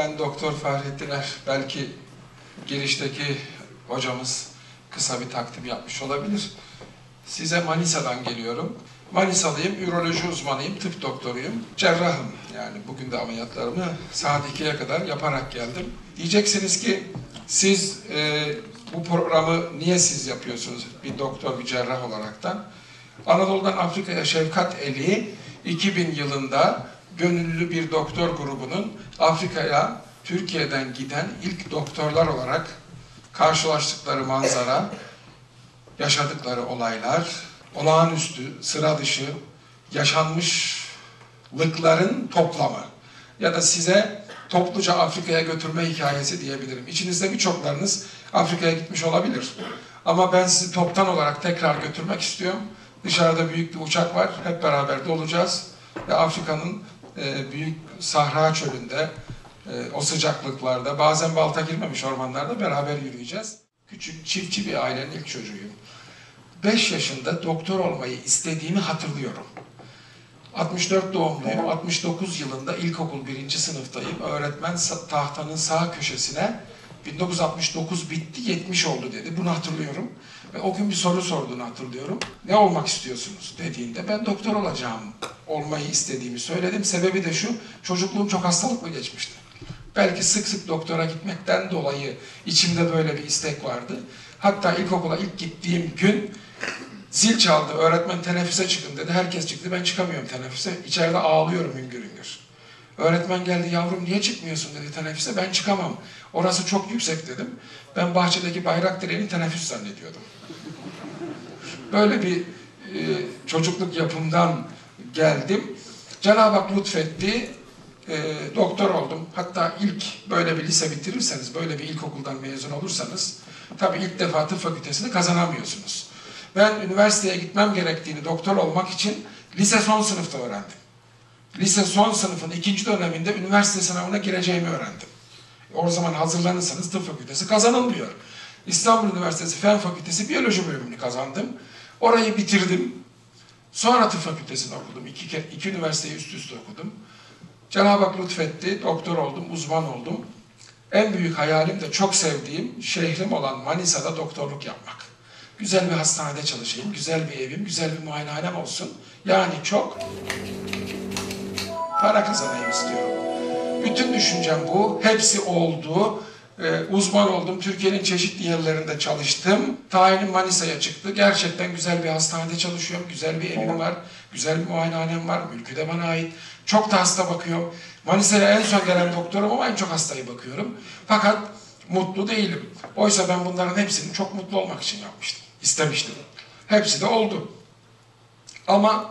Ben Doktor Fahrettin Er. Belki girişteki hocamız kısa bir takdim yapmış olabilir. Size Manisa'dan geliyorum. Manisalıyım, üroloji uzmanıyım, tıp doktoruyum, cerrahım. Yani bugün de ameliyatlarımı saat 2'ye kadar yaparak geldim. Diyeceksiniz ki siz e, bu programı niye siz yapıyorsunuz bir doktor, bir cerrah olaraktan? Anadolu'dan Afrika'ya Şefkat Eli 2000 yılında gönüllü bir doktor grubunun Afrika'ya Türkiye'den giden ilk doktorlar olarak karşılaştıkları manzara, yaşadıkları olaylar, olağanüstü, sıra dışı, yaşanmışlıkların toplamı ya da size topluca Afrika'ya götürme hikayesi diyebilirim. İçinizde birçoklarınız Afrika'ya gitmiş olabilir. Ama ben sizi toptan olarak tekrar götürmek istiyorum. Dışarıda büyük bir uçak var. Hep beraber dolacağız. Ve Afrika'nın e, büyük Sahra çölünde, e, o sıcaklıklarda, bazen balta girmemiş ormanlarda beraber yürüyeceğiz. Küçük, çiftçi bir ailenin ilk çocuğuyum. 5 yaşında doktor olmayı istediğimi hatırlıyorum. 64 doğumluyum. 69 yılında ilkokul birinci sınıftayım. Öğretmen tahtanın sağ köşesine 1969 bitti 70 oldu dedi. Bunu hatırlıyorum. Ve o gün bir soru sorduğunu hatırlıyorum. Ne olmak istiyorsunuz dediğinde ben doktor olacağım olmayı istediğimi söyledim. Sebebi de şu, çocukluğum çok hastalıklı geçmişti. Belki sık sık doktora gitmekten dolayı içimde böyle bir istek vardı. Hatta ilkokula ilk gittiğim gün zil çaldı, öğretmen teneffüse çıkın dedi. Herkes çıktı, ben çıkamıyorum teneffüse. İçeride ağlıyorum hüngür hüngür. Öğretmen geldi, yavrum niye çıkmıyorsun dedi teneffüse. Ben çıkamam. Orası çok yüksek dedim. Ben bahçedeki bayrak direğini teneffüs zannediyordum. Böyle bir e, çocukluk yapımdan geldim. Cenab-ı Hak lütfetti. E, doktor oldum. Hatta ilk böyle bir lise bitirirseniz, böyle bir ilkokuldan mezun olursanız, tabii ilk defa tıp fakültesini kazanamıyorsunuz. Ben üniversiteye gitmem gerektiğini doktor olmak için lise son sınıfta öğrendim. Lise son sınıfın ikinci döneminde üniversite sınavına gireceğimi öğrendim. O zaman hazırlanırsanız tıp fakültesi kazanılmıyor. İstanbul Üniversitesi Fen Fakültesi Biyoloji bölümünü kazandım. Orayı bitirdim. Sonra tıp fakültesini okudum. İki, iki üniversiteyi üst üste okudum. Cenab-ı Hak lütfetti. Doktor oldum, uzman oldum. En büyük hayalim de çok sevdiğim şehrim olan Manisa'da doktorluk yapmak. Güzel bir hastanede çalışayım, güzel bir evim, güzel bir muayenehanem olsun. Yani çok para kazanayım istiyorum. Bütün düşüncem bu. Hepsi oldu. Ee, uzman oldum. Türkiye'nin çeşitli yerlerinde çalıştım. Tayinim Manisa'ya çıktı. Gerçekten güzel bir hastanede çalışıyorum. Güzel bir evim var. Güzel bir muayenehanem var. Mülkü de bana ait. Çok da hasta bakıyorum. Manisa'ya en son gelen doktorum ama en çok hastayı bakıyorum. Fakat mutlu değilim. Oysa ben bunların hepsini çok mutlu olmak için yapmıştım. İstemiştim. Hepsi de oldu. Ama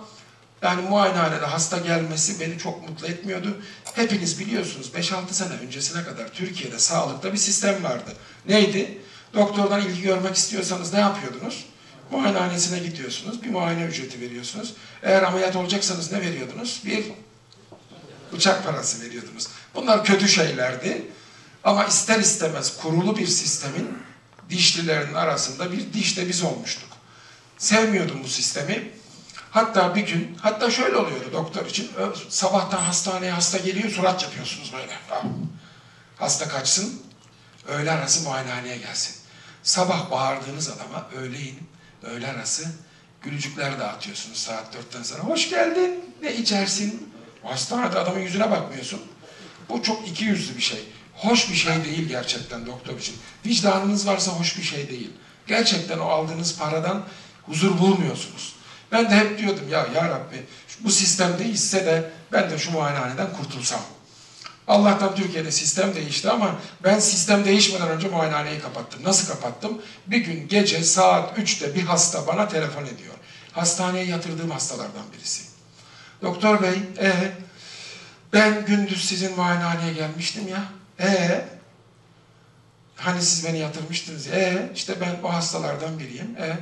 yani muayenehanede hasta gelmesi beni çok mutlu etmiyordu. Hepiniz biliyorsunuz 5-6 sene öncesine kadar Türkiye'de sağlıkta bir sistem vardı. Neydi? Doktordan ilgi görmek istiyorsanız ne yapıyordunuz? Muayenehanesine gidiyorsunuz, bir muayene ücreti veriyorsunuz. Eğer ameliyat olacaksanız ne veriyordunuz? Bir bıçak parası veriyordunuz. Bunlar kötü şeylerdi. Ama ister istemez kurulu bir sistemin dişlilerin arasında bir dişte biz olmuştuk. Sevmiyordum bu sistemi. Hatta bir gün, hatta şöyle oluyordu doktor için, sabahtan hastaneye hasta geliyor, surat yapıyorsunuz böyle. Hasta kaçsın, öğle arası muayenehaneye gelsin. Sabah bağırdığınız adama öğleyin, öğle arası gülücükler dağıtıyorsunuz saat dörtten sonra. Hoş geldin, ne içersin? Hastanede adamın yüzüne bakmıyorsun. Bu çok iki yüzlü bir şey. Hoş bir şey değil gerçekten doktor için. Vicdanınız varsa hoş bir şey değil. Gerçekten o aldığınız paradan huzur bulmuyorsunuz. Ben de hep diyordum ya ya Rabbi bu sistem değişse de ben de şu muayenehaneden kurtulsam. Allah'tan Türkiye'de sistem değişti ama ben sistem değişmeden önce muayenehaneyi kapattım. Nasıl kapattım? Bir gün gece saat 3'te bir hasta bana telefon ediyor. Hastaneye yatırdığım hastalardan birisi. Doktor bey, ee, ben gündüz sizin muayenehaneye gelmiştim ya. Ee, hani siz beni yatırmıştınız ya. Ee, işte ben o hastalardan biriyim. Ee,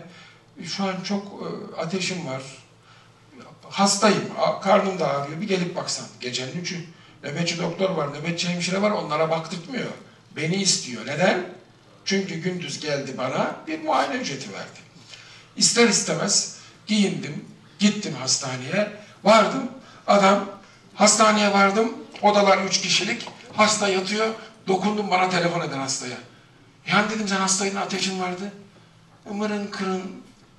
şu an çok e, ateşim var. Hastayım, karnım da ağrıyor. Bir gelip baksan. Gecenin üçü. Nöbetçi doktor var, nöbetçi hemşire var. Onlara baktırtmıyor. Beni istiyor. Neden? Çünkü gündüz geldi bana bir muayene ücreti verdi. İster istemez giyindim, gittim hastaneye, vardım. Adam, hastaneye vardım, odalar üç kişilik. Hasta yatıyor. Dokundum bana telefon eden hastaya. Yani dedim sen hastanın ateşin vardı. Mırın kırın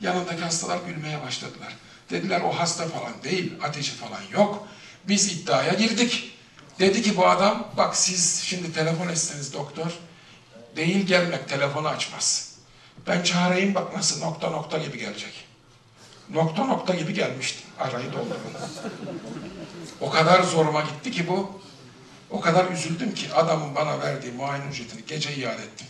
yanındaki hastalar gülmeye başladılar. Dediler o hasta falan değil, ateşi falan yok. Biz iddiaya girdik. Dedi ki bu adam, bak siz şimdi telefon etseniz doktor, değil gelmek, telefonu açmaz. Ben çağırayım bak nasıl nokta nokta gibi gelecek. Nokta nokta gibi gelmişti. Arayı doldurdum. O kadar zoruma gitti ki bu. O kadar üzüldüm ki adamın bana verdiği muayene ücretini gece iade ettim.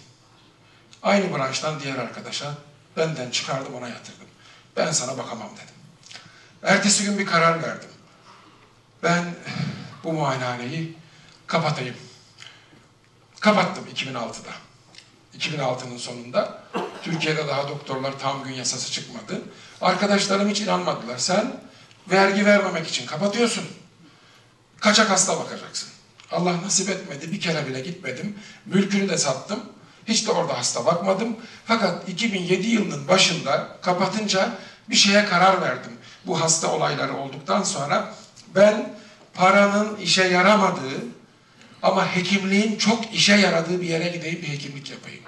Aynı branştan diğer arkadaşa benden çıkardım ona yatırdım. Ben sana bakamam dedim. Ertesi gün bir karar verdim. Ben bu muayenehaneyi kapatayım. Kapattım 2006'da. 2006'nın sonunda Türkiye'de daha doktorlar tam gün yasası çıkmadı. Arkadaşlarım hiç inanmadılar. Sen vergi vermemek için kapatıyorsun. Kaçak hasta bakacaksın. Allah nasip etmedi. Bir kere bile gitmedim. Mülkünü de sattım. Hiç de orada hasta bakmadım. Fakat 2007 yılının başında kapatınca bir şeye karar verdim. Bu hasta olayları olduktan sonra ben paranın işe yaramadığı ama hekimliğin çok işe yaradığı bir yere gideyim bir hekimlik yapayım.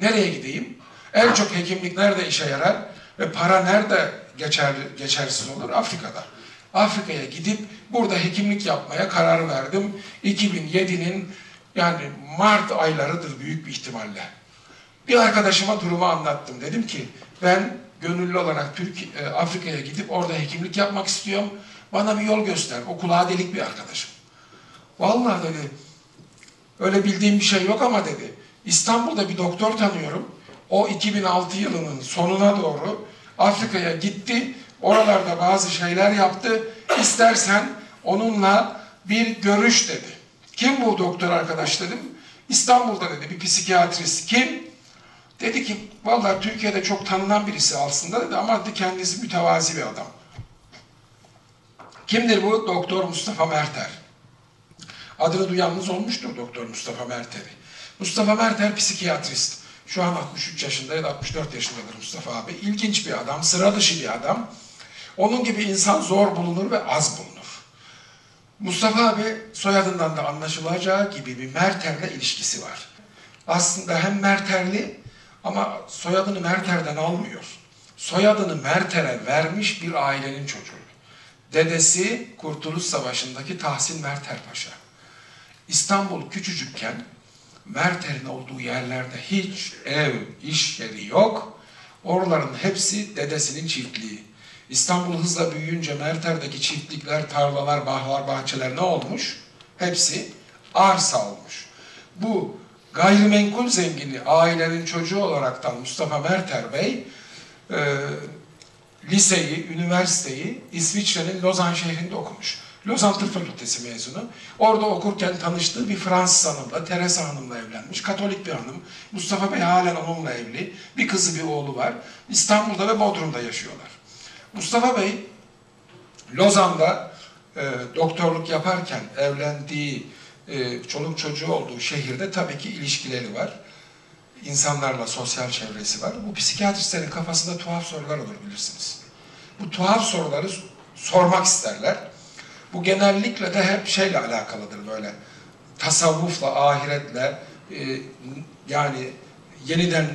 Nereye gideyim? En çok hekimlik nerede işe yarar ve para nerede geçer, geçersiz olur? Afrika'da. Afrika'ya gidip burada hekimlik yapmaya karar verdim. 2007'nin yani Mart aylarıdır büyük bir ihtimalle. Bir arkadaşıma durumu anlattım. Dedim ki ben gönüllü olarak Türkiye, Afrika'ya gidip orada hekimlik yapmak istiyorum. Bana bir yol göster. O kulağa delik bir arkadaşım. Vallahi dedi, öyle bildiğim bir şey yok ama dedi. İstanbul'da bir doktor tanıyorum. O 2006 yılının sonuna doğru Afrika'ya gitti. Oralarda bazı şeyler yaptı. İstersen onunla bir görüş dedi. Kim bu doktor arkadaş dedim. İstanbul'da dedi bir psikiyatrist. Kim? Dedi ki vallahi Türkiye'de çok tanınan birisi aslında dedi ama dedi kendisi mütevazi bir adam. Kimdir bu? Doktor Mustafa Merter. Adını duyanınız olmuştur Doktor Mustafa Merter'i. Mustafa Merter psikiyatrist. Şu an 63 yaşında ya da 64 yaşındadır Mustafa abi. İlginç bir adam, sıra dışı bir adam. Onun gibi insan zor bulunur ve az bulunur. Mustafa abi soyadından da anlaşılacağı gibi bir Merter'le ilişkisi var. Aslında hem Merterli ama soyadını Merter'den almıyor. Soyadını Merter'e vermiş bir ailenin çocuğu. Dedesi Kurtuluş Savaşı'ndaki Tahsin Merter Paşa. İstanbul küçücükken Merter'in olduğu yerlerde hiç ev, iş yeri yok. Oraların hepsi dedesinin çiftliği. İstanbul hızla büyüyünce Merter'deki çiftlikler, tarlalar, bahlar, bahçeler ne olmuş? Hepsi arsa olmuş. Bu gayrimenkul zengini ailenin çocuğu olaraktan Mustafa Merter Bey e, liseyi, üniversiteyi İsviçre'nin Lozan şehrinde okumuş. Lozan Tıp Fakültesi mezunu. Orada okurken tanıştığı bir Fransız hanımla, Teresa Hanım'la evlenmiş. Katolik bir hanım. Mustafa Bey halen onunla evli. Bir kızı bir oğlu var. İstanbul'da ve Bodrum'da yaşıyorlar. Mustafa Bey Lozan'da e, doktorluk yaparken evlendiği, e, çoluk çocuğu olduğu şehirde tabii ki ilişkileri var. İnsanlarla sosyal çevresi var. Bu psikiyatristlerin kafasında tuhaf sorular olur bilirsiniz. Bu tuhaf soruları sormak isterler. Bu genellikle de hep şeyle alakalıdır böyle. Tasavvufla, ahiretle, e, yani yeniden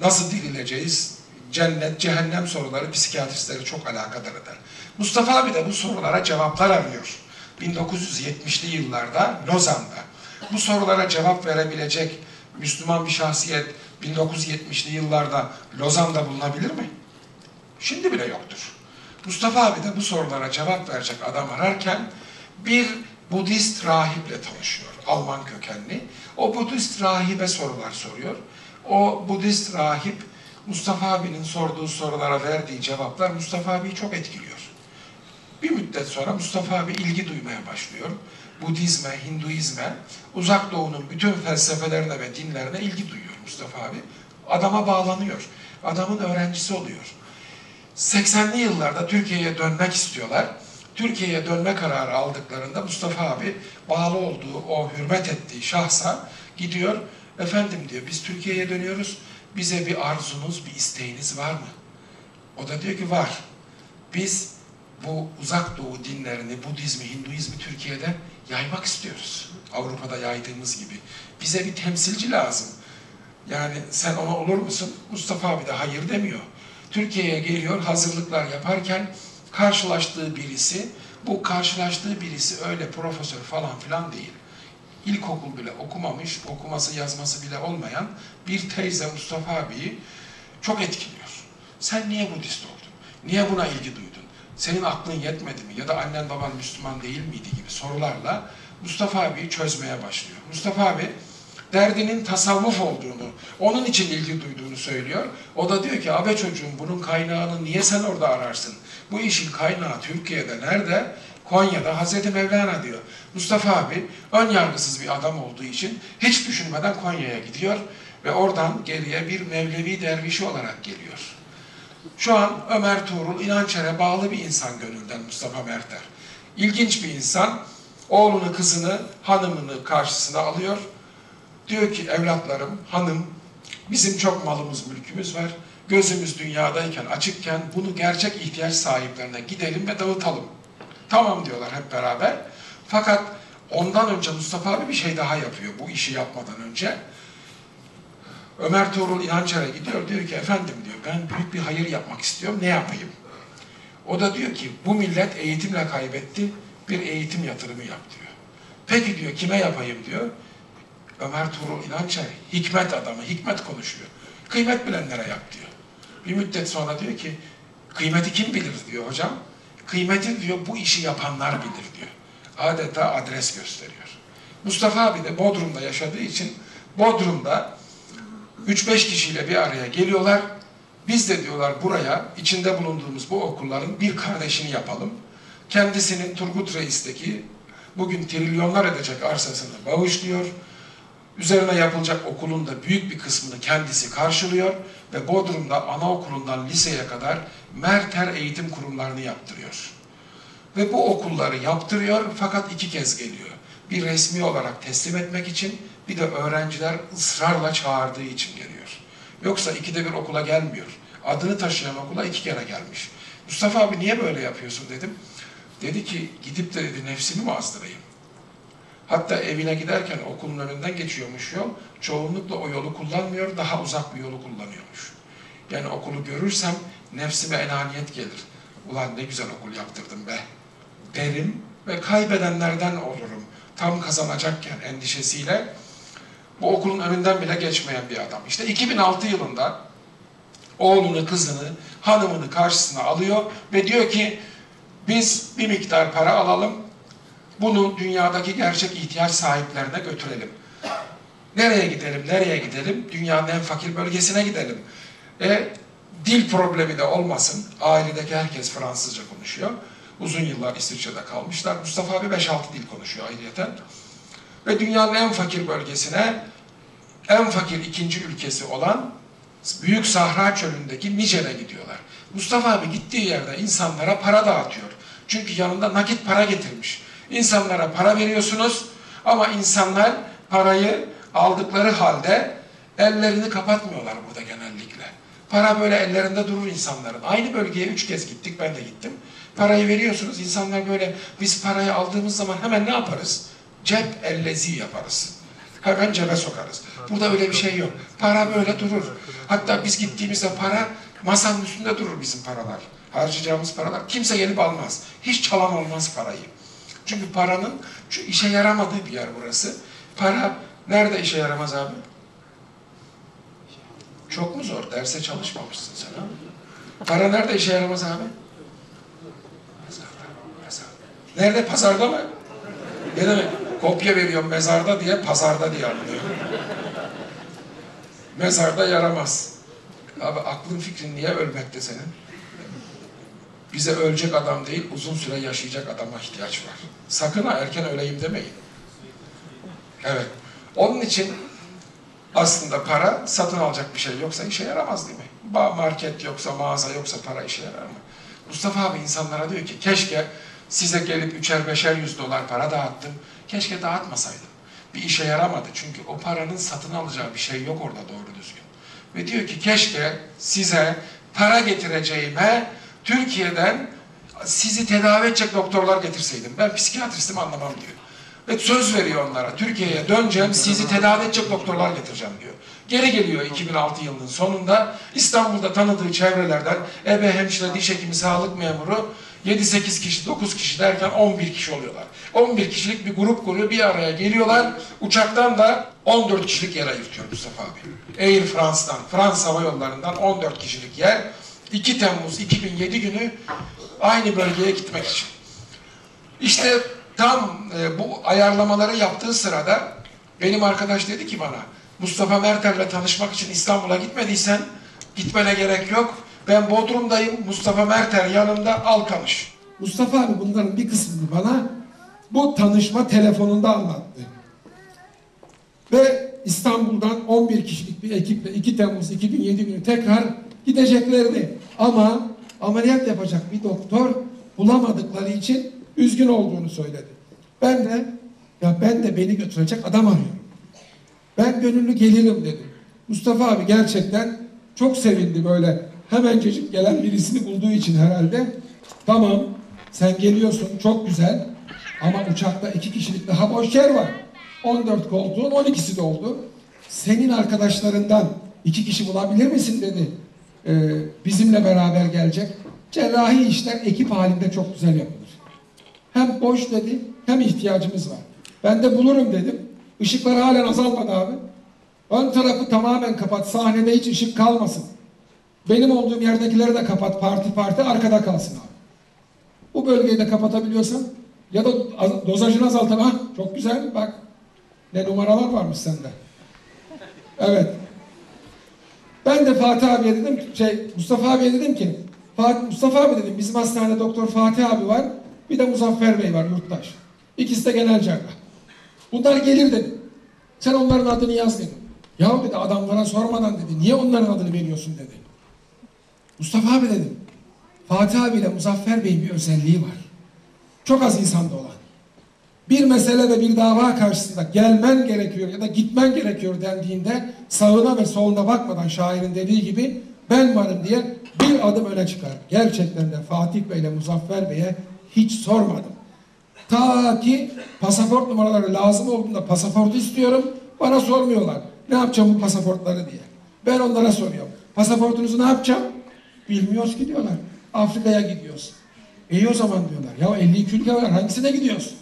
nasıl dirileceğiz, cennet, cehennem soruları psikiyatristleri çok alakadar eder. Mustafa abi de bu sorulara cevaplar arıyor. 1970'li yıllarda Lozan'da. Bu sorulara cevap verebilecek Müslüman bir şahsiyet 1970'li yıllarda Lozan'da bulunabilir mi? Şimdi bile yoktur. Mustafa abi de bu sorulara cevap verecek adam ararken bir Budist rahiple tanışıyor. Alman kökenli. O Budist rahibe sorular soruyor. O Budist rahip Mustafa abinin sorduğu sorulara verdiği cevaplar Mustafa abiyi çok etkiliyor. Bir müddet sonra Mustafa abi ilgi duymaya başlıyor. Budizme, Hinduizme, Uzak Doğu'nun bütün felsefelerine ve dinlerine ilgi duyuyor Mustafa abi. Adama bağlanıyor. Adamın öğrencisi oluyor. 80'li yıllarda Türkiye'ye dönmek istiyorlar. Türkiye'ye dönme kararı aldıklarında Mustafa abi bağlı olduğu, o hürmet ettiği şahsa gidiyor. Efendim diyor biz Türkiye'ye dönüyoruz. Bize bir arzunuz, bir isteğiniz var mı? O da diyor ki var. Biz bu uzak doğu dinlerini, Budizmi, Hinduizmi Türkiye'de yaymak istiyoruz. Avrupa'da yaydığımız gibi. Bize bir temsilci lazım. Yani sen ona olur musun? Mustafa abi de hayır demiyor. Türkiye'ye geliyor hazırlıklar yaparken karşılaştığı birisi, bu karşılaştığı birisi öyle profesör falan filan değil. İlkokul bile okumamış, okuması yazması bile olmayan bir teyze Mustafa abiyi çok etkiliyor. Sen niye Budist oldun? Niye buna ilgi duydun? Senin aklın yetmedi mi? Ya da annen baban Müslüman değil miydi gibi sorularla Mustafa abiyi çözmeye başlıyor. Mustafa abi derdinin tasavvuf olduğunu, onun için ilgi duyduğunu söylüyor. O da diyor ki, abe çocuğum bunun kaynağını niye sen orada ararsın? Bu işin kaynağı Türkiye'de nerede? Konya'da Hazreti Mevlana diyor. Mustafa abi ön yargısız bir adam olduğu için hiç düşünmeden Konya'ya gidiyor ve oradan geriye bir Mevlevi dervişi olarak geliyor. Şu an Ömer Tuğrul İnançer'e bağlı bir insan gönülden Mustafa Merter. İlginç bir insan. Oğlunu, kızını, hanımını karşısına alıyor. Diyor ki evlatlarım, hanım, bizim çok malımız, mülkümüz var. Gözümüz dünyadayken, açıkken bunu gerçek ihtiyaç sahiplerine gidelim ve dağıtalım. Tamam diyorlar hep beraber. Fakat ondan önce Mustafa abi bir şey daha yapıyor bu işi yapmadan önce. Ömer Tuğrul İnançer'e gidiyor diyor ki efendim diyor ben büyük bir hayır yapmak istiyorum ne yapayım? O da diyor ki bu millet eğitimle kaybetti bir eğitim yatırımı yap diyor. Peki diyor kime yapayım diyor. Ömer Tuğrul İnançer hikmet adamı hikmet konuşuyor. Kıymet bilenlere yap diyor. Bir müddet sonra diyor ki kıymeti kim bilir diyor hocam. Kıymeti diyor bu işi yapanlar bilir diyor. Adeta adres gösteriyor. Mustafa abi de Bodrum'da yaşadığı için Bodrum'da 3-5 kişiyle bir araya geliyorlar. Biz de diyorlar buraya içinde bulunduğumuz bu okulların bir kardeşini yapalım. Kendisinin Turgut Reis'teki bugün trilyonlar edecek arsasını bağışlıyor. Üzerine yapılacak okulun da büyük bir kısmını kendisi karşılıyor ve Bodrum'da anaokulundan liseye kadar Merter eğitim kurumlarını yaptırıyor. Ve bu okulları yaptırıyor fakat iki kez geliyor. Bir resmi olarak teslim etmek için bir de öğrenciler ısrarla çağırdığı için geliyor. Yoksa ikide bir okula gelmiyor. Adını taşıyan okula iki kere gelmiş. Mustafa abi niye böyle yapıyorsun dedim. Dedi ki gidip de dedi nefsimi mi azdırayım? Hatta evine giderken okulun önünden geçiyormuş yol. Çoğunlukla o yolu kullanmıyor, daha uzak bir yolu kullanıyormuş. Yani okulu görürsem nefsime enaniyet gelir. Ulan ne güzel okul yaptırdım be derim ve kaybedenlerden olurum. Tam kazanacakken endişesiyle bu okulun önünden bile geçmeyen bir adam. İşte 2006 yılında oğlunu, kızını, hanımını karşısına alıyor ve diyor ki biz bir miktar para alalım, bunu dünyadaki gerçek ihtiyaç sahiplerine götürelim. Nereye gidelim, nereye gidelim? Dünyanın en fakir bölgesine gidelim. E, dil problemi de olmasın. Ailedeki herkes Fransızca konuşuyor. Uzun yıllar İsviçre'de kalmışlar. Mustafa abi 5-6 dil konuşuyor ayrıyeten. Ve dünyanın en fakir bölgesine, en fakir ikinci ülkesi olan Büyük Sahra Çölü'ndeki Nijer'e gidiyorlar. Mustafa abi gittiği yerde insanlara para dağıtıyor. Çünkü yanında nakit para getirmiş. İnsanlara para veriyorsunuz ama insanlar parayı aldıkları halde ellerini kapatmıyorlar burada genellikle. Para böyle ellerinde durur insanların. Aynı bölgeye üç kez gittik, ben de gittim. Parayı veriyorsunuz, insanlar böyle biz parayı aldığımız zaman hemen ne yaparız? Cep ellezi yaparız. Hemen cebe sokarız. Burada öyle bir şey yok. Para böyle durur. Hatta biz gittiğimizde para masanın üstünde durur bizim paralar. Harcayacağımız paralar. Kimse gelip almaz. Hiç çalan olmaz parayı. Çünkü paranın şu işe yaramadığı bir yer burası. Para nerede işe yaramaz abi? Çok mu zor? Derse çalışmamışsın sen ha? Para nerede işe yaramaz abi? Nerede? Pazarda mı? Ne demek? Kopya veriyorum mezarda diye pazarda diye anlıyor. Mezarda yaramaz. Abi aklın fikrin niye ölmekte senin? Bize ölecek adam değil, uzun süre yaşayacak adama ihtiyaç var. Sakın ha erken öleyim demeyin. Evet. Onun için aslında para satın alacak bir şey yoksa işe yaramaz değil mi? Market yoksa, mağaza yoksa para işe yarar mı? Mustafa abi insanlara diyor ki keşke size gelip üçer beşer yüz dolar para dağıttım. Keşke dağıtmasaydım. Bir işe yaramadı. Çünkü o paranın satın alacağı bir şey yok orada doğru düzgün. Ve diyor ki keşke size para getireceğime Türkiye'den sizi tedavi edecek doktorlar getirseydim. Ben psikiyatristim anlamam diyor. Ve söz veriyor onlara. Türkiye'ye döneceğim, sizi tedavi edecek doktorlar getireceğim diyor. Geri geliyor 2006 yılının sonunda. İstanbul'da tanıdığı çevrelerden ebe, hemşire, diş hekimi, sağlık memuru 7-8 kişi, 9 kişi derken 11 kişi oluyorlar. 11 kişilik bir grup kuruyor, bir araya geliyorlar. Uçaktan da 14 kişilik yer ayırtıyor Mustafa abi. Air France'dan, Fransa Hava Yolları'ndan 14 kişilik yer. 2 Temmuz 2007 günü aynı bölgeye gitmek için. İşte tam e, bu ayarlamaları yaptığı sırada benim arkadaş dedi ki bana Mustafa Mertel'le tanışmak için İstanbul'a gitmediysen gitmene gerek yok. Ben Bodrum'dayım. Mustafa Mertel yanımda al tanış. Mustafa abi bunların bir kısmını bana bu tanışma telefonunda anlattı. Ve İstanbul'dan 11 kişilik bir ekiple 2 Temmuz 2007 günü tekrar gideceklerini ama ameliyat yapacak bir doktor bulamadıkları için üzgün olduğunu söyledi. Ben de ya ben de beni götürecek adam arıyorum. Ben gönüllü gelirim dedim. Mustafa abi gerçekten çok sevindi böyle hemencecik gelen birisini bulduğu için herhalde. Tamam sen geliyorsun çok güzel ama uçakta iki kişilik daha boş yer var. 14 koltuğun 12'si doldu. Senin arkadaşlarından iki kişi bulabilir misin dedi. Ee, bizimle beraber gelecek. Cerrahi işler ekip halinde çok güzel yapılır. Hem boş dedi hem ihtiyacımız var. Ben de bulurum dedim. Işıklar halen azalmadı abi. Ön tarafı tamamen kapat. Sahnede hiç ışık kalmasın. Benim olduğum yerdekileri de kapat. Parti parti arkada kalsın abi. Bu bölgeyi de kapatabiliyorsan ya da dozajını azaltın ha. Çok güzel bak. Ne numaralar varmış sende. Evet. Ben de Fatih abiye dedim ki, şey Mustafa abiye dedim ki Fatih, Mustafa abi dedim bizim hastanede doktor Fatih abi var. Bir de Muzaffer Bey var yurttaş. İkisi de genel cerrah. Bunlar gelir dedim. Sen onların adını yaz dedim. Ya dedi adamlara sormadan dedi. Niye onların adını veriyorsun dedi. Mustafa abi dedim. Fatih abiyle Muzaffer Bey'in bir özelliği var. Çok az insanda olan. Bir mesele ve bir dava karşısında gelmen gerekiyor ya da gitmen gerekiyor dendiğinde sağına ve soluna bakmadan şairin dediği gibi ben varım diye bir adım öne çıkar. Gerçekten de Fatih Bey ile Muzaffer Bey'e hiç sormadım. Ta ki pasaport numaraları lazım olduğunda pasaportu istiyorum. Bana sormuyorlar. Ne yapacağım bu pasaportları diye. Ben onlara soruyorum. Pasaportunuzu ne yapacağım? Bilmiyoruz ki diyorlar. Afrika'ya gidiyoruz. İyi o zaman diyorlar. Ya 52 ülke var hangisine gidiyoruz?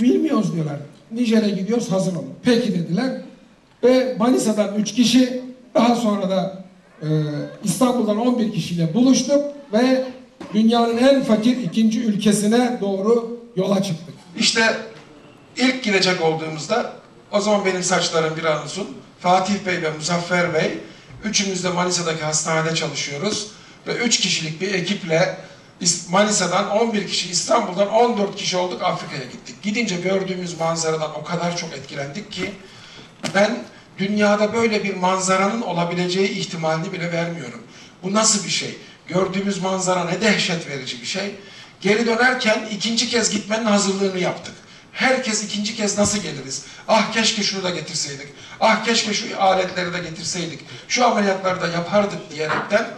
Bilmiyoruz diyorlar. Nijer'e gidiyoruz hazır olun. Peki dediler. Ve Manisa'dan 3 kişi daha sonra da e, İstanbul'dan 11 kişiyle buluştuk ve dünyanın en fakir ikinci ülkesine doğru yola çıktık. İşte ilk gidecek olduğumuzda o zaman benim saçlarım biraz uzun. Fatih Bey ve Muzaffer Bey üçümüz de Manisa'daki hastanede çalışıyoruz. Ve üç kişilik bir ekiple İs- Manisa'dan 11 kişi, İstanbul'dan 14 kişi olduk Afrika'ya gittik. Gidince gördüğümüz manzaradan o kadar çok etkilendik ki ben dünyada böyle bir manzaranın olabileceği ihtimalini bile vermiyorum. Bu nasıl bir şey? Gördüğümüz manzara ne dehşet verici bir şey. Geri dönerken ikinci kez gitmenin hazırlığını yaptık. Herkes ikinci kez nasıl geliriz? Ah keşke şunu da getirseydik. Ah keşke şu aletleri de getirseydik. Şu ameliyatları da yapardık diyerekten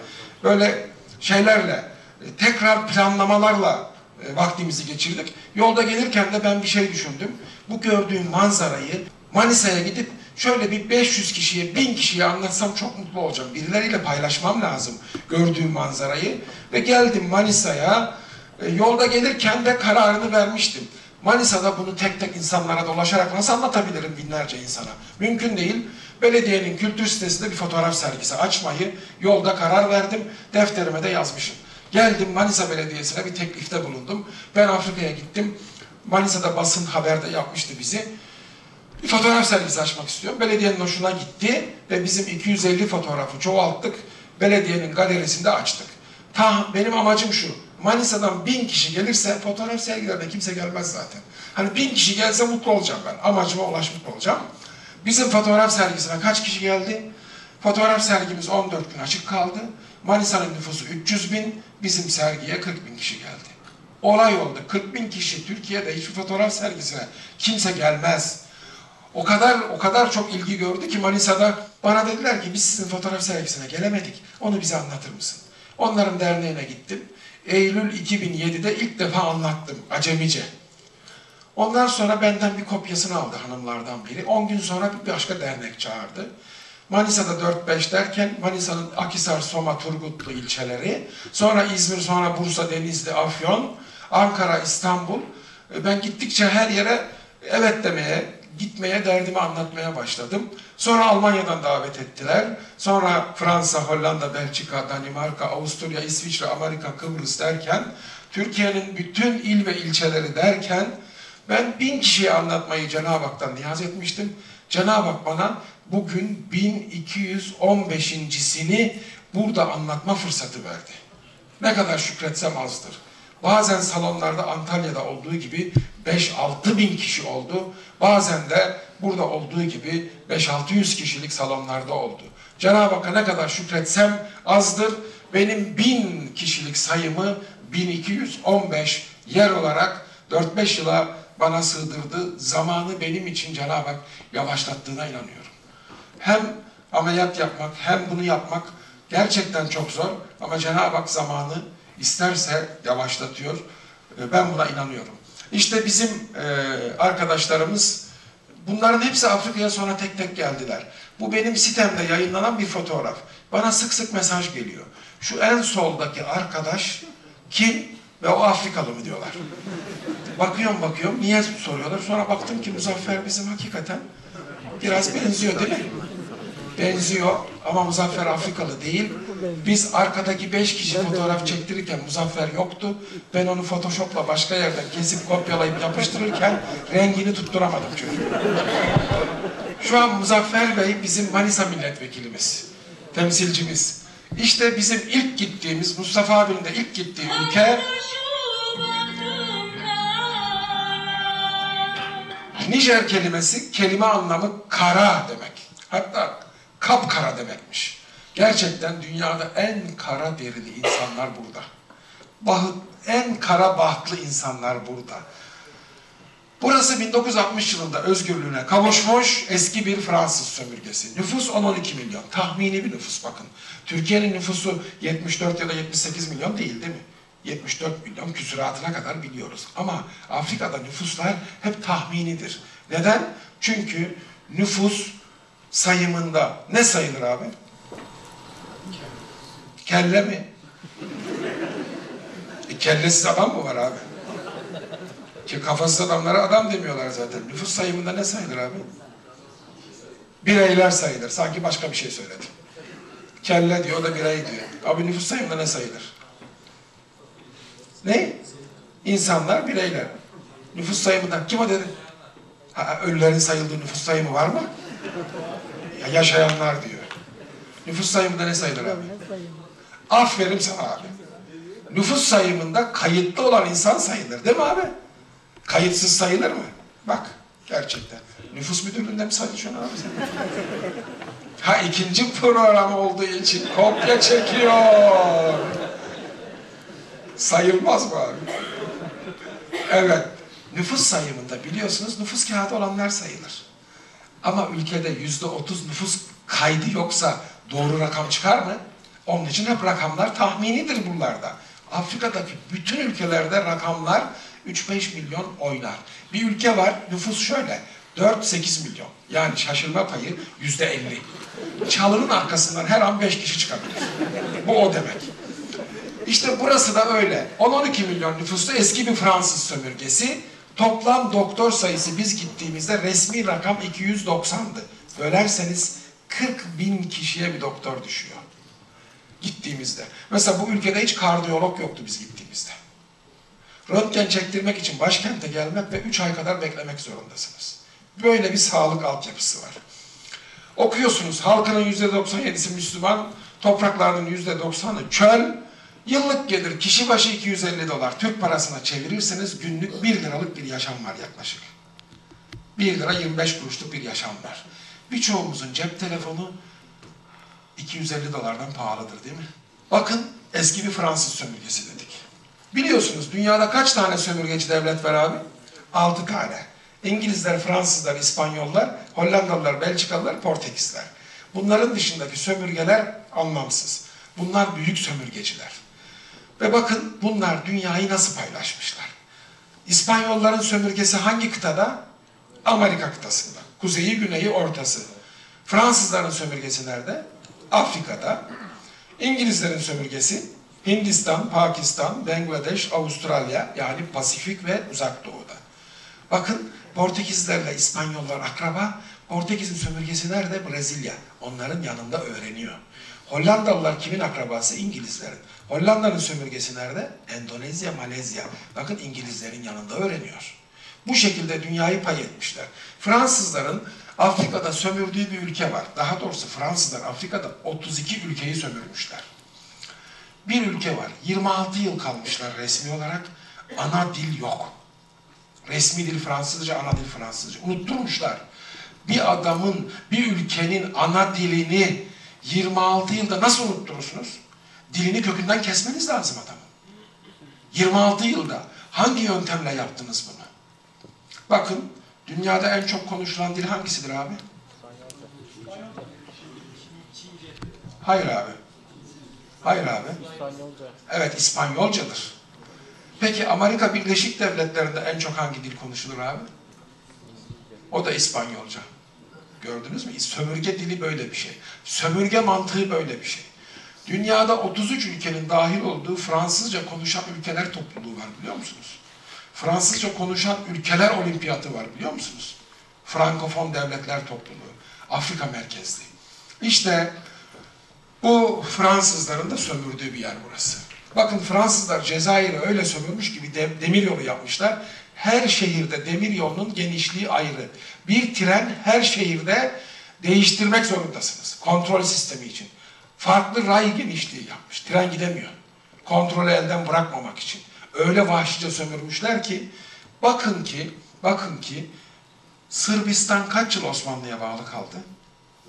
böyle şeylerle, e, tekrar planlamalarla e, vaktimizi geçirdik. Yolda gelirken de ben bir şey düşündüm. Bu gördüğüm manzarayı Manisa'ya gidip şöyle bir 500 kişiye, 1000 kişiye anlatsam çok mutlu olacağım. Birileriyle paylaşmam lazım gördüğüm manzarayı. Ve geldim Manisa'ya. E, Yolda gelirken de kararını vermiştim. Manisa'da bunu tek tek insanlara dolaşarak nasıl anlatabilirim binlerce insana? Mümkün değil. Belediyenin kültür sitesinde bir fotoğraf sergisi açmayı yolda karar verdim. Defterime de yazmışım. Geldim Manisa Belediyesi'ne bir teklifte bulundum. Ben Afrika'ya gittim. Manisa'da basın haberde yapmıştı bizi. Bir fotoğraf sergisi açmak istiyorum. Belediyenin hoşuna gitti ve bizim 250 fotoğrafı çoğalttık. Belediyenin galerisinde açtık. Ta benim amacım şu. Manisa'dan bin kişi gelirse fotoğraf sergilerine kimse gelmez zaten. Hani bin kişi gelse mutlu olacağım ben. Amacıma ulaşmış olacağım. Bizim fotoğraf sergisine kaç kişi geldi? Fotoğraf sergimiz 14 gün açık kaldı. Manisa'nın nüfusu 300 bin, bizim sergiye 40 bin kişi geldi. Olay oldu. 40 bin kişi Türkiye'de hiçbir fotoğraf sergisine kimse gelmez. O kadar o kadar çok ilgi gördü ki Manisa'da bana dediler ki biz sizin fotoğraf sergisine gelemedik. Onu bize anlatır mısın? Onların derneğine gittim. Eylül 2007'de ilk defa anlattım acemice. Ondan sonra benden bir kopyasını aldı hanımlardan biri. 10 gün sonra bir başka dernek çağırdı. Manisa'da 4-5 derken Manisa'nın Akisar, Soma, Turgutlu ilçeleri, sonra İzmir, sonra Bursa, Denizli, Afyon, Ankara, İstanbul. E, Ben gittikçe her yere evet demeye, gitmeye, derdimi anlatmaya başladım. Sonra Almanya'dan davet ettiler. Sonra Fransa, Hollanda, Belçika, Danimarka, Avusturya, İsviçre, Amerika, Kıbrıs derken Türkiye'nin bütün il ve ilçeleri derken ben bin kişiye anlatmayı Cenab-ı Hak'tan niyaz etmiştim. Cenab-ı Hak bana bugün 1215.sini burada anlatma fırsatı verdi. Ne kadar şükretsem azdır. Bazen salonlarda Antalya'da olduğu gibi 5-6 bin kişi oldu. Bazen de burada olduğu gibi 5-600 kişilik salonlarda oldu. Cenab-ı Hakk'a ne kadar şükretsem azdır. Benim bin kişilik sayımı 1215 yer olarak 4-5 yıla bana sığdırdı. Zamanı benim için Cenab-ı Hak yavaşlattığına inanıyorum. Hem ameliyat yapmak hem bunu yapmak gerçekten çok zor ama Cenab-ı Hak zamanı isterse yavaşlatıyor. Ben buna inanıyorum. İşte bizim e, arkadaşlarımız bunların hepsi Afrika'ya sonra tek tek geldiler. Bu benim sitemde yayınlanan bir fotoğraf. Bana sık sık mesaj geliyor. Şu en soldaki arkadaş kim ve o Afrikalı mı diyorlar. Bakıyorum bakıyorum niye soruyorlar. Sonra baktım ki Muzaffer bizim hakikaten biraz benziyor değil mi? Benziyor ama Muzaffer Afrikalı değil. Biz arkadaki beş kişi fotoğraf çektirirken Muzaffer yoktu. Ben onu Photoshop'la başka yerden kesip kopyalayıp yapıştırırken rengini tutturamadım çocuğu. Şu an Muzaffer Bey bizim Manisa milletvekilimiz, temsilcimiz. İşte bizim ilk gittiğimiz, Mustafa abinin de ilk gittiği ülke Nijer kelimesi kelime anlamı kara demek. Hatta kapkara demekmiş. Gerçekten dünyada en kara derili insanlar burada. Bahıt, en kara bahtlı insanlar burada. Burası 1960 yılında özgürlüğüne kavuşmuş eski bir Fransız sömürgesi. Nüfus 10-12 milyon. Tahmini bir nüfus bakın. Türkiye'nin nüfusu 74 ya da 78 milyon değil değil mi? 74 milyon küsuratına kadar biliyoruz. Ama Afrika'da nüfuslar hep tahminidir. Neden? Çünkü nüfus sayımında ne sayılır abi? Kelle mi? E, kellesiz adam mı var abi? Ki kafasız adamlara adam demiyorlar zaten. Nüfus sayımında ne sayılır abi? Bireyler sayılır. Sanki başka bir şey söyledi. Kelle diyor, o da birey diyor. Abi nüfus sayımında ne sayılır? Ne? İnsanlar, bireyler. Nüfus sayımında. Kim o dedi? Ha, ölülerin sayıldığı nüfus sayımı var mı? Ya yaşayanlar diyor. Nüfus sayımında ne sayılır abi? Aferin sana abi. Nüfus sayımında kayıtlı olan insan sayılır değil mi abi? Kayıtsız sayılır mı? Bak gerçekten. Nüfus müdürlüğünde mi çalışıyorsun abi sen? Ha ikinci program olduğu için kopya çekiyor. Sayılmaz mı abi? Evet. Nüfus sayımında biliyorsunuz nüfus kağıdı olanlar sayılır. Ama ülkede yüzde otuz nüfus kaydı yoksa doğru rakam çıkar mı? Onun için hep rakamlar tahminidir bunlarda. Afrika'daki bütün ülkelerde rakamlar 3-5 milyon oynar. Bir ülke var nüfus şöyle 4-8 milyon. Yani şaşırma payı yüzde 50. Çalının arkasından her an 5 kişi çıkabilir. Bu o demek. İşte burası da öyle. 10-12 milyon nüfuslu eski bir Fransız sömürgesi. Toplam doktor sayısı biz gittiğimizde resmi rakam 290'dı. Bölerseniz 40 bin kişiye bir doktor düşüyor. Gittiğimizde. Mesela bu ülkede hiç kardiyolog yoktu biz gittiğimizde. Röntgen çektirmek için başkente gelmek ve 3 ay kadar beklemek zorundasınız. Böyle bir sağlık altyapısı var. Okuyorsunuz halkının %97'si Müslüman, topraklarının %90'ı çöl, Yıllık gelir kişi başı 250 dolar. Türk parasına çevirirseniz günlük 1 liralık bir yaşam var yaklaşık. 1 lira 25 kuruşluk bir yaşam var. Birçoğumuzun cep telefonu 250 dolardan pahalıdır değil mi? Bakın eski bir Fransız sömürgesi dedik. Biliyorsunuz dünyada kaç tane sömürgeci devlet var abi? 6 tane. İngilizler, Fransızlar, İspanyollar, Hollandalılar, Belçikalılar, Ve bakın bunlar dünyayı nasıl paylaşmışlar. İspanyolların sömürgesi hangi kıtada? Amerika kıtasında. Kuzeyi, güneyi, ortası. Fransızların sömürgesi nerede? Afrika'da. İngilizlerin sömürgesi Hindistan, Pakistan, Bangladeş, Avustralya yani Pasifik ve Uzak Doğu'da. Bakın Portekizlerle İspanyollar akraba. Portekiz'in sömürgesi nerede? Brezilya. Onların yanında öğreniyor. Hollandalılar kimin akrabası? İngilizlerin. Hollanda'nın sömürgesi nerede? Endonezya, Malezya. Bakın İngilizlerin yanında öğreniyor. Bu şekilde dünyayı pay etmişler. Fransızların Afrika'da sömürdüğü bir ülke var. Daha doğrusu Fransızlar Afrika'da 32 ülkeyi sömürmüşler. Bir ülke var. 26 yıl kalmışlar resmi olarak. Ana dil yok. Resmi dil Fransızca, ana dil Fransızca. Unutturmuşlar. Bir adamın, bir ülkenin ana dilini 26 yılda nasıl unutturursunuz? Dilini kökünden kesmeniz lazım adamın. 26 yılda hangi yöntemle yaptınız bunu? Bakın, dünyada en çok konuşulan dil hangisidir abi? Hayır abi. Hayır abi. Evet, İspanyolcadır. Peki Amerika Birleşik Devletleri'nde en çok hangi dil konuşulur abi? O da İspanyolca. Gördünüz mü? Sömürge dili böyle bir şey. Sömürge mantığı böyle bir şey. Dünyada 33 ülkenin dahil olduğu Fransızca konuşan ülkeler topluluğu var biliyor musunuz? Fransızca konuşan ülkeler olimpiyatı var biliyor musunuz? Frankofon devletler topluluğu. Afrika merkezli. İşte bu Fransızların da sömürdüğü bir yer burası. Bakın Fransızlar Cezayir'i öyle sömürmüş gibi de, demir yolu yapmışlar. Her şehirde demir yolunun genişliği ayrı. Bir tren her şehirde değiştirmek zorundasınız. Kontrol sistemi için. Farklı ray genişliği yapmış. Tren gidemiyor. Kontrolü elden bırakmamak için. Öyle vahşice sömürmüşler ki bakın ki bakın ki Sırbistan kaç yıl Osmanlı'ya bağlı kaldı?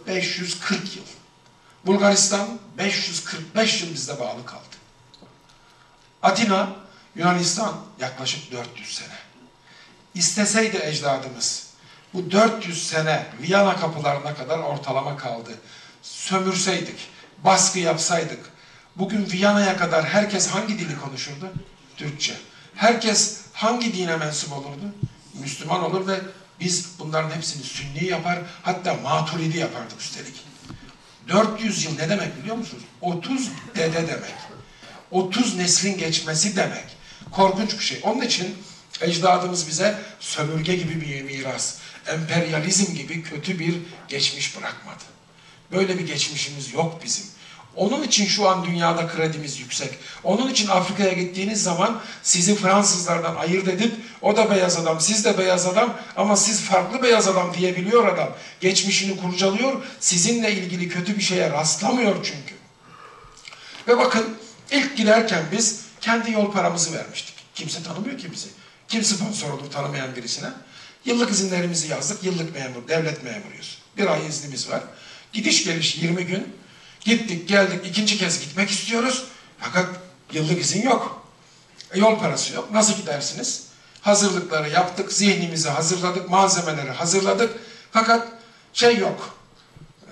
540 yıl. Bulgaristan 545 yıl bizde bağlı kaldı. Atina, Yunanistan yaklaşık 400 sene. İsteseydi ecdadımız bu 400 sene Viyana kapılarına kadar ortalama kaldı. Sömürseydik, baskı yapsaydık, bugün Viyana'ya kadar herkes hangi dili konuşurdu? Türkçe. Herkes hangi dine mensup olurdu? Müslüman olur ve biz bunların hepsini sünni yapar, hatta maturidi yapardık üstelik. 400 yıl ne demek biliyor musunuz? 30 dede demek. 30 neslin geçmesi demek. Korkunç bir şey. Onun için ecdadımız bize sömürge gibi bir miras, emperyalizm gibi kötü bir geçmiş bırakmadı. Böyle bir geçmişimiz yok bizim. Onun için şu an dünyada kredimiz yüksek. Onun için Afrika'ya gittiğiniz zaman sizi Fransızlardan ayırt edip o da beyaz adam, siz de beyaz adam ama siz farklı beyaz adam diyebiliyor adam. Geçmişini kurcalıyor, sizinle ilgili kötü bir şeye rastlamıyor çünkü. Ve bakın ilk giderken biz kendi yol paramızı vermiştik. Kimse tanımıyor ki bizi. Kim sponsor olur tanımayan birisine? Yıllık izinlerimizi yazdık. Yıllık memur, devlet memuruyuz. Bir ay iznimiz var. Gidiş geliş 20 gün. Gittik geldik ikinci kez gitmek istiyoruz. Fakat yıllık izin yok. E, yol parası yok. Nasıl gidersiniz? Hazırlıkları yaptık, zihnimizi hazırladık, malzemeleri hazırladık. Fakat şey yok. E,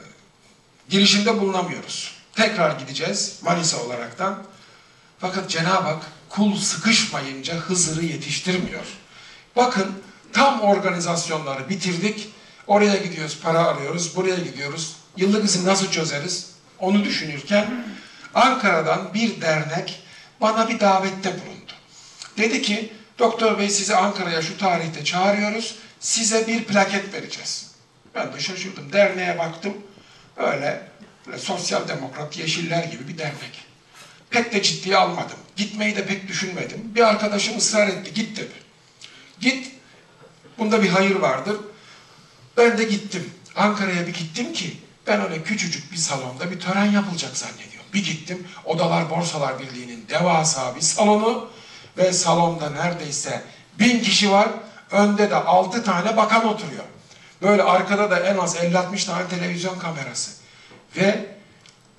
girişimde bulunamıyoruz. Tekrar gideceğiz Manisa olaraktan. Fakat Cenab-ı Hak kul sıkışmayınca Hızır'ı yetiştirmiyor. Bakın tam organizasyonları bitirdik. Oraya gidiyoruz, para arıyoruz, buraya gidiyoruz. Yıllık izin nasıl çözeriz? Onu düşünürken Ankara'dan bir dernek bana bir davette bulundu. Dedi ki, doktor bey sizi Ankara'ya şu tarihte çağırıyoruz, size bir plaket vereceğiz. Ben de şaşırdım. Derneğe baktım, öyle, böyle sosyal demokrat, yeşiller gibi bir dernek. Pek de ciddiye almadım. Gitmeyi de pek düşünmedim. Bir arkadaşım ısrar etti, git dedi. Git, bunda bir hayır vardır. Ben de gittim. Ankara'ya bir gittim ki, ben öyle küçücük bir salonda bir tören yapılacak zannediyorum. Bir gittim, Odalar Borsalar Birliği'nin devasa bir salonu ve salonda neredeyse bin kişi var, önde de altı tane bakan oturuyor. Böyle arkada da en az 50-60 tane televizyon kamerası. Ve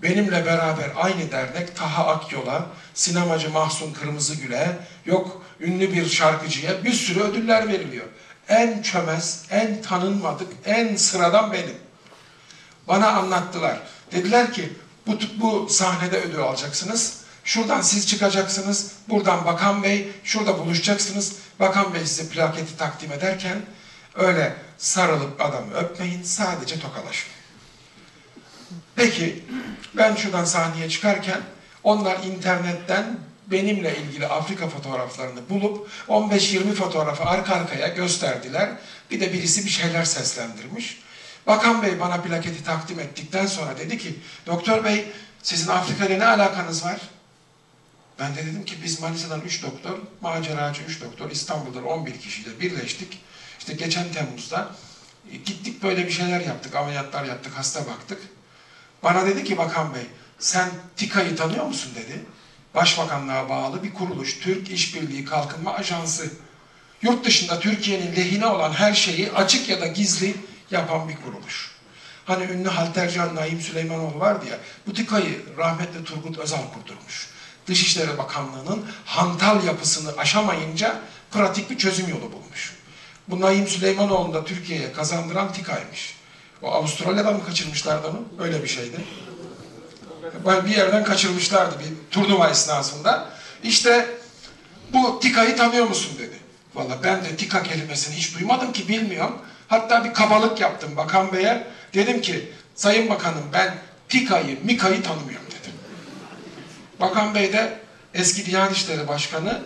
benimle beraber aynı dernek Taha Akyol'a, sinemacı Mahsun Kırmızıgül'e, yok ünlü bir şarkıcıya bir sürü ödüller veriliyor. En çömez, en tanınmadık, en sıradan benim. Bana anlattılar. Dediler ki bu, bu sahnede ödül alacaksınız. Şuradan siz çıkacaksınız, buradan Bakan Bey, şurada buluşacaksınız. Bakan Bey size plaketi takdim ederken öyle sarılıp adamı öpmeyin, sadece tokalaşın. Peki, ben şuradan sahneye çıkarken onlar internetten benimle ilgili Afrika fotoğraflarını bulup 15-20 fotoğrafı arka arkaya gösterdiler. Bir de birisi bir şeyler seslendirmiş. Bakan Bey bana plaketi takdim ettikten sonra dedi ki, Doktor Bey sizin Afrika ile ne alakanız var? Ben de dedim ki biz Manisa'dan 3 doktor, maceracı 3 doktor, İstanbul'dan 11 kişiyle birleştik. İşte geçen Temmuz'da e, gittik böyle bir şeyler yaptık, ameliyatlar yaptık, hasta baktık. Bana dedi ki Bakan Bey, sen TİKA'yı tanıyor musun dedi. Başbakanlığa bağlı bir kuruluş, Türk İşbirliği Kalkınma Ajansı. Yurt dışında Türkiye'nin lehine olan her şeyi açık ya da gizli yapan bir kuruluş. Hani ünlü haltercan Naim Süleymanoğlu vardı ya, bu TİKA'yı rahmetli Turgut Özal kurdurmuş. Dışişleri Bakanlığı'nın hantal yapısını aşamayınca pratik bir çözüm yolu bulmuş. Bu Naim Süleymanoğlu'nu da Türkiye'ye kazandıran TİKA'ymış. O Avustralya'dan mı kaçırmışlardı onu? Öyle bir şeydi. Bir yerden kaçırmışlardı bir turnuva esnasında. İşte bu TİKA'yı tanıyor musun dedi. Valla ben de TİKA kelimesini hiç duymadım ki bilmiyorum. Hatta bir kabalık yaptım Bakan Bey'e. Dedim ki Sayın Bakanım ben TİKA'yı, MİKA'yı tanımıyorum dedim. Bakan Bey de eski Diyanet İşleri Başkanı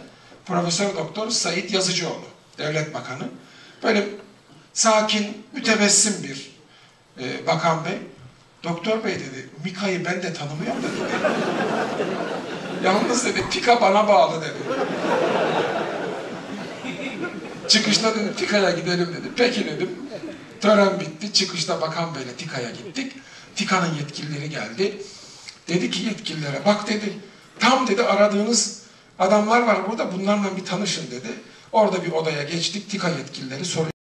Profesör Doktor Sayit Yazıcıoğlu, Devlet Bakanı. Böyle sakin, mütebessim bir e, Bakan Bey. Doktor Bey dedi, Mika'yı ben de tanımıyorum dedi. Yalnız dedi, Pika bana bağlı dedi. Çıkışta dedi, Tika'ya gidelim dedi. Peki dedim. Tören bitti. Çıkışta Bakan Bey'le Tika'ya gittik. Tika'nın yetkilileri geldi. Dedi ki yetkililere, bak dedi, tam dedi aradığınız adamlar var burada, bunlarla bir tanışın dedi. Orada bir odaya geçtik, Tika yetkilileri soruyor.